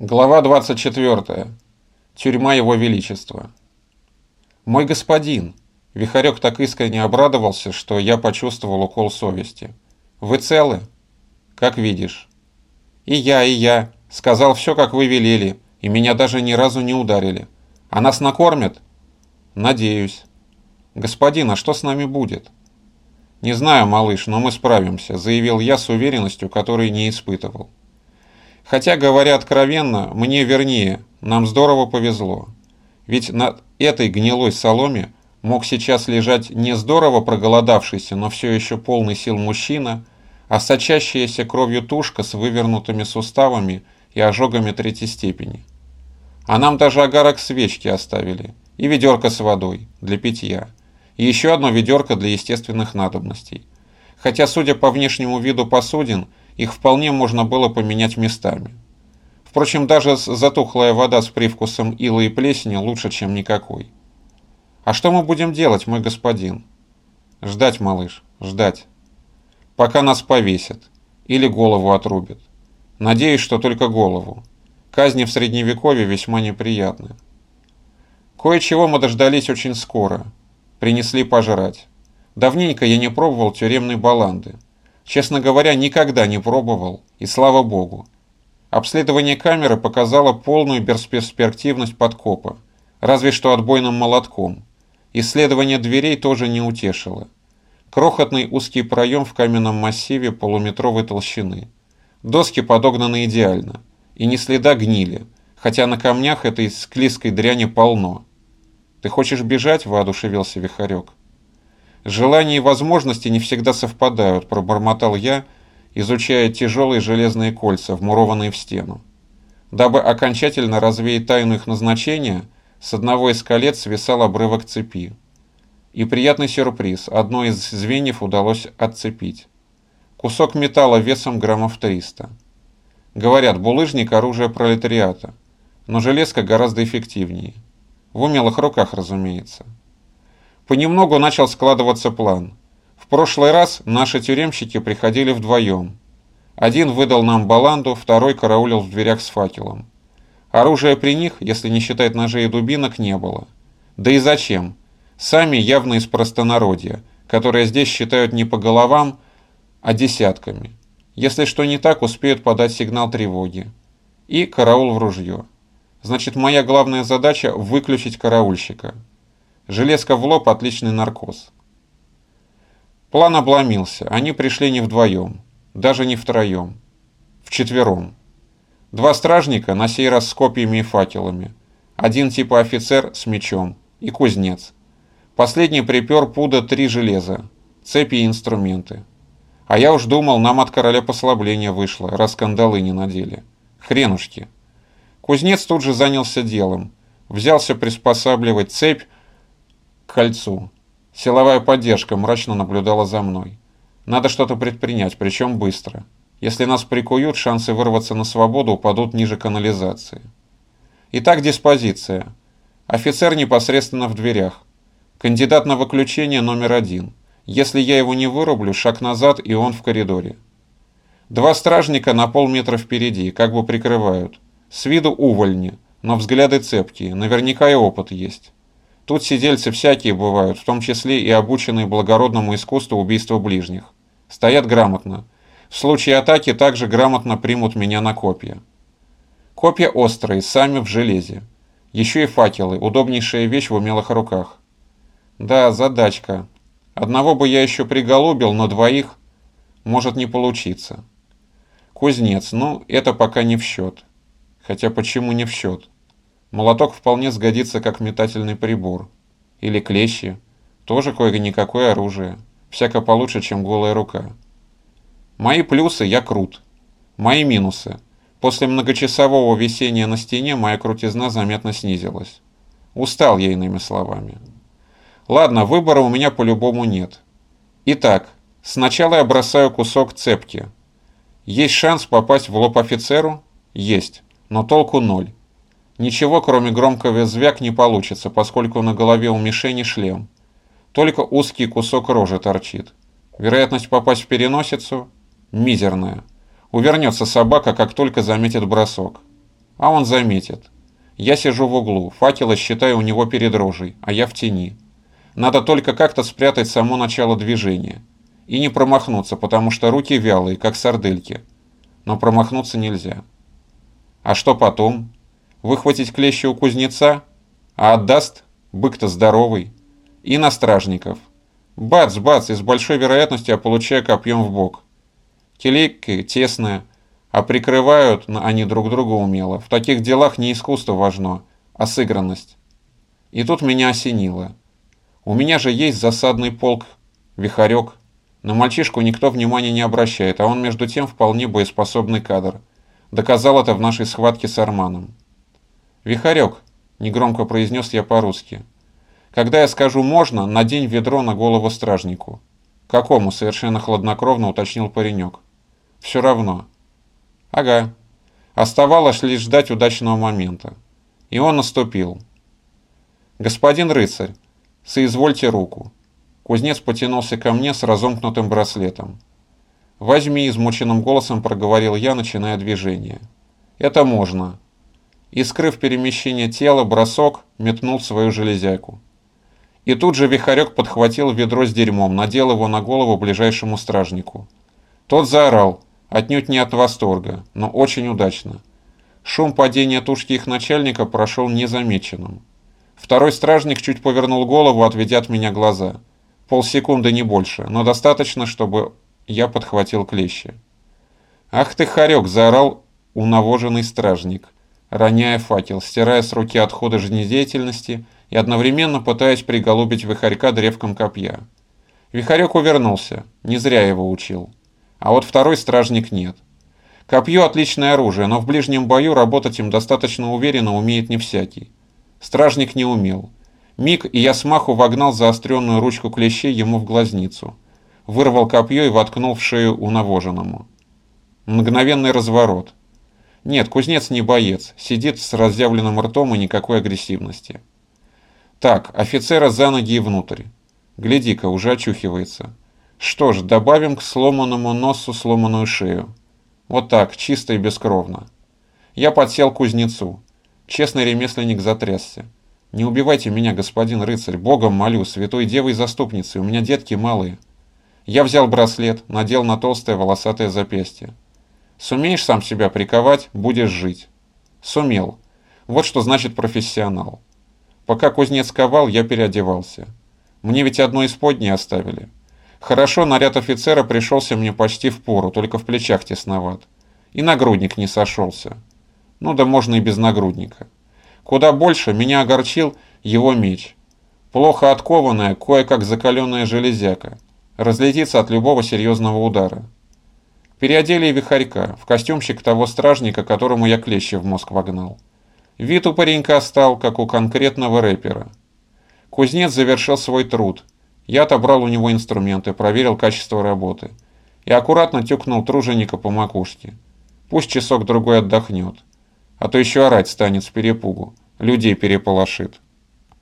Глава 24. Тюрьма Его Величества. «Мой господин!» Вихарек так искренне обрадовался, что я почувствовал укол совести. «Вы целы?» «Как видишь». «И я, и я. Сказал все, как вы велели, и меня даже ни разу не ударили. А нас накормят?» «Надеюсь». «Господин, а что с нами будет?» «Не знаю, малыш, но мы справимся», — заявил я с уверенностью, которой не испытывал. Хотя, говоря откровенно, мне вернее, нам здорово повезло. Ведь на этой гнилой соломе мог сейчас лежать не здорово проголодавшийся, но все еще полный сил мужчина, а сочащаяся кровью тушка с вывернутыми суставами и ожогами третьей степени. А нам даже огарок свечки оставили, и ведерко с водой для питья, и еще одно ведерко для естественных надобностей. Хотя, судя по внешнему виду посудин, их вполне можно было поменять местами. Впрочем, даже затухлая вода с привкусом ила и плесени лучше, чем никакой. «А что мы будем делать, мой господин?» «Ждать, малыш, ждать. Пока нас повесят. Или голову отрубят. Надеюсь, что только голову. Казни в Средневековье весьма неприятны. Кое-чего мы дождались очень скоро. Принесли пожрать. Давненько я не пробовал тюремной баланды. Честно говоря, никогда не пробовал, и слава богу. Обследование камеры показало полную бесперспективность подкопа, разве что отбойным молотком. Исследование дверей тоже не утешило. Крохотный узкий проем в каменном массиве полуметровой толщины. Доски подогнаны идеально, и ни следа гнили, хотя на камнях этой склизкой дряни полно. «Ты хочешь бежать?» – воодушевился Вихарек. Желания и возможности не всегда совпадают, пробормотал я, изучая тяжелые железные кольца, вмурованные в стену. Дабы окончательно развеять тайну их назначения, с одного из колец свисал обрывок цепи. И приятный сюрприз, одно из звеньев удалось отцепить. Кусок металла весом граммов 300. Говорят, булыжник – оружие пролетариата, но железка гораздо эффективнее. В умелых руках, разумеется. Понемногу начал складываться план. В прошлый раз наши тюремщики приходили вдвоем. Один выдал нам баланду, второй караулил в дверях с факелом. Оружия при них, если не считать ножей и дубинок, не было. Да и зачем? Сами явно из простонародья, которые здесь считают не по головам, а десятками. Если что не так, успеют подать сигнал тревоги. И караул в ружье. Значит, моя главная задача – выключить караульщика. Железка в лоб – отличный наркоз. План обломился. Они пришли не вдвоем, даже не втроем, вчетвером. Два стражника, на сей раз с копьями и факелами. Один типа офицер с мечом и кузнец. Последний припер пуда три железа, цепи и инструменты. А я уж думал, нам от короля послабление вышло, раз скандалы не надели. Хренушки. Кузнец тут же занялся делом. Взялся приспосабливать цепь, к кольцу. Силовая поддержка мрачно наблюдала за мной. Надо что-то предпринять, причем быстро. Если нас прикуют, шансы вырваться на свободу упадут ниже канализации. Итак, диспозиция. Офицер непосредственно в дверях. Кандидат на выключение номер один. Если я его не вырублю, шаг назад, и он в коридоре. Два стражника на полметра впереди, как бы прикрывают. С виду увольни, но взгляды цепкие, наверняка и опыт есть. Тут сидельцы всякие бывают, в том числе и обученные благородному искусству убийства ближних. Стоят грамотно. В случае атаки также грамотно примут меня на копья. Копья острые, сами в железе. Еще и факелы, удобнейшая вещь в умелых руках. Да, задачка. Одного бы я еще приголубил, но двоих может не получиться. Кузнец, ну, это пока не в счет. Хотя почему не в счет? Молоток вполне сгодится как метательный прибор. Или клещи. Тоже кое-никакое оружие. Всяко получше, чем голая рука. Мои плюсы – я крут. Мои минусы. После многочасового висения на стене моя крутизна заметно снизилась. Устал я иными словами. Ладно, выбора у меня по-любому нет. Итак, сначала я бросаю кусок цепки. Есть шанс попасть в лоб офицеру? Есть, но толку ноль. Ничего, кроме громкого звяк, не получится, поскольку на голове у мишени шлем. Только узкий кусок рожи торчит. Вероятность попасть в переносицу – мизерная. Увернется собака, как только заметит бросок. А он заметит. Я сижу в углу, факела считаю у него перед рожей, а я в тени. Надо только как-то спрятать само начало движения. И не промахнуться, потому что руки вялые, как сардельки. Но промахнуться нельзя. А что потом? Выхватить клещи у кузнеца? А отдаст? Бык-то здоровый. И на стражников. Бац-бац, и с большой вероятностью я получаю копьем в бок. Келейка тесная, а прикрывают они друг друга умело. В таких делах не искусство важно, а сыгранность. И тут меня осенило. У меня же есть засадный полк, вихарек. На мальчишку никто внимания не обращает, а он между тем вполне боеспособный кадр. Доказал это в нашей схватке с Арманом. «Вихарек», — негромко произнес я по-русски. «Когда я скажу «можно», надень ведро на голову стражнику». «Какому?» — совершенно хладнокровно уточнил паренек. «Все равно». Ага. Оставалось лишь ждать удачного момента. И он наступил. Господин рыцарь, соизвольте руку. Кузнец потянулся ко мне с разомкнутым браслетом. «Возьми», — измученным голосом проговорил я, начиная движение. «Это можно». И, скрыв перемещение тела, бросок метнул свою железяку. И тут же Вихарек подхватил ведро с дерьмом, надел его на голову ближайшему стражнику. Тот заорал Отнюдь не от восторга, но очень удачно. Шум падения тушки их начальника прошел незамеченным. Второй стражник чуть повернул голову, отведя от меня глаза. Полсекунды не больше, но достаточно, чтобы я подхватил клещи. «Ах ты, хорек!» – заорал унавоженный стражник, роняя факел, стирая с руки отходы жизнедеятельности и одновременно пытаясь приголубить вихарька древком копья. Вихарек увернулся, не зря его учил а вот второй стражник нет. Копье – отличное оружие, но в ближнем бою работать им достаточно уверенно умеет не всякий. Стражник не умел. Миг, и я смаху вогнал заостренную ручку клещей ему в глазницу. Вырвал копье и воткнул в шею унавоженному. Мгновенный разворот. Нет, кузнец не боец, сидит с разъявленным ртом и никакой агрессивности. Так, офицера за ноги и внутрь. Гляди-ка, уже очухивается. Что ж, добавим к сломанному носу сломанную шею. Вот так, чисто и бескровно. Я подсел к кузнецу. Честный ремесленник затрясся. «Не убивайте меня, господин рыцарь, богом молю, святой девой заступницей, у меня детки малые». Я взял браслет, надел на толстое волосатое запястье. «Сумеешь сам себя приковать, будешь жить». «Сумел. Вот что значит профессионал». Пока кузнец ковал, я переодевался. Мне ведь одно из подней оставили. Хорошо, наряд офицера пришелся мне почти в пору, только в плечах тесноват. И нагрудник не сошелся. Ну да можно и без нагрудника. Куда больше меня огорчил его меч. Плохо откованная, кое-как закаленная железяка. Разлетится от любого серьезного удара. Переодели вихарька, в костюмчик того стражника, которому я клещи в мозг вогнал. Вид у паренька стал, как у конкретного рэпера. Кузнец завершил свой труд – я отобрал у него инструменты, проверил качество работы и аккуратно тюкнул труженика по макушке. Пусть часок-другой отдохнет, а то еще орать станет с перепугу, людей переполошит.